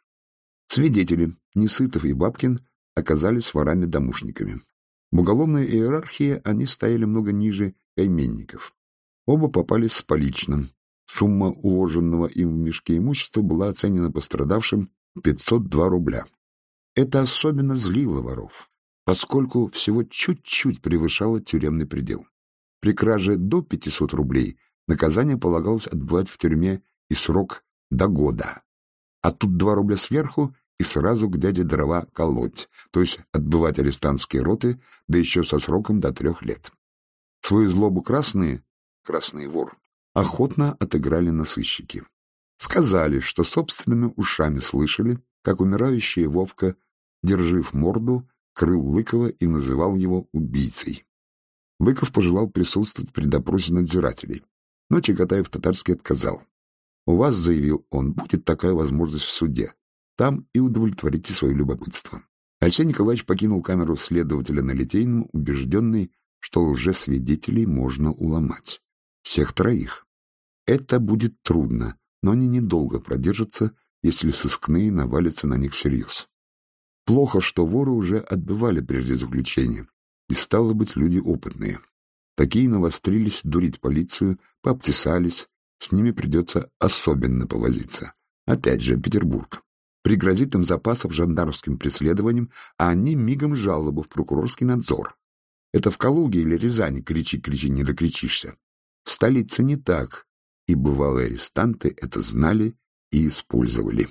Свидетели, Несытов и Бабкин, оказались ворами-домушниками. В уголовной иерархии они стояли много ниже кайменников. Оба попались с поличным. Сумма уложенного им в мешке имущества была оценена пострадавшим 502 рубля. Это особенно злило воров, поскольку всего чуть-чуть превышало тюремный предел. При краже до 500 рублей наказание полагалось отбывать в тюрьме и срок до года. А тут 2 рубля сверху и сразу к дяде дрова колоть, то есть отбывать арестантские роты, да еще со сроком до трех лет. Свою злобу красные, красный вор, охотно отыграли на сыщики. Сказали, что собственными ушами слышали, как умирающий Вовка, держив морду, крыл Лыкова и называл его убийцей. Лыков пожелал присутствовать при допросе надзирателей, но Чагатаев татарский отказал. «У вас, — заявил он, — будет такая возможность в суде. Там и удовлетворите свое любопытство. Алексей Николаевич покинул камеру следователя на Литейном, убежденный, что лжесвидетелей можно уломать. Всех троих. Это будет трудно, но они недолго продержатся, если сыскные навалятся на них всерьез. Плохо, что воры уже отбывали прежде заключения, и стало быть, люди опытные. Такие навострились дурить полицию, пообтесались, с ними придется особенно повозиться. Опять же, Петербург пригрозит им запасов жандармским преследованием, а они мигом жалобу в прокурорский надзор. Это в Калуге или Рязани кричи-кричи, не докричишься. В столице не так, и бывалые арестанты это знали и использовали.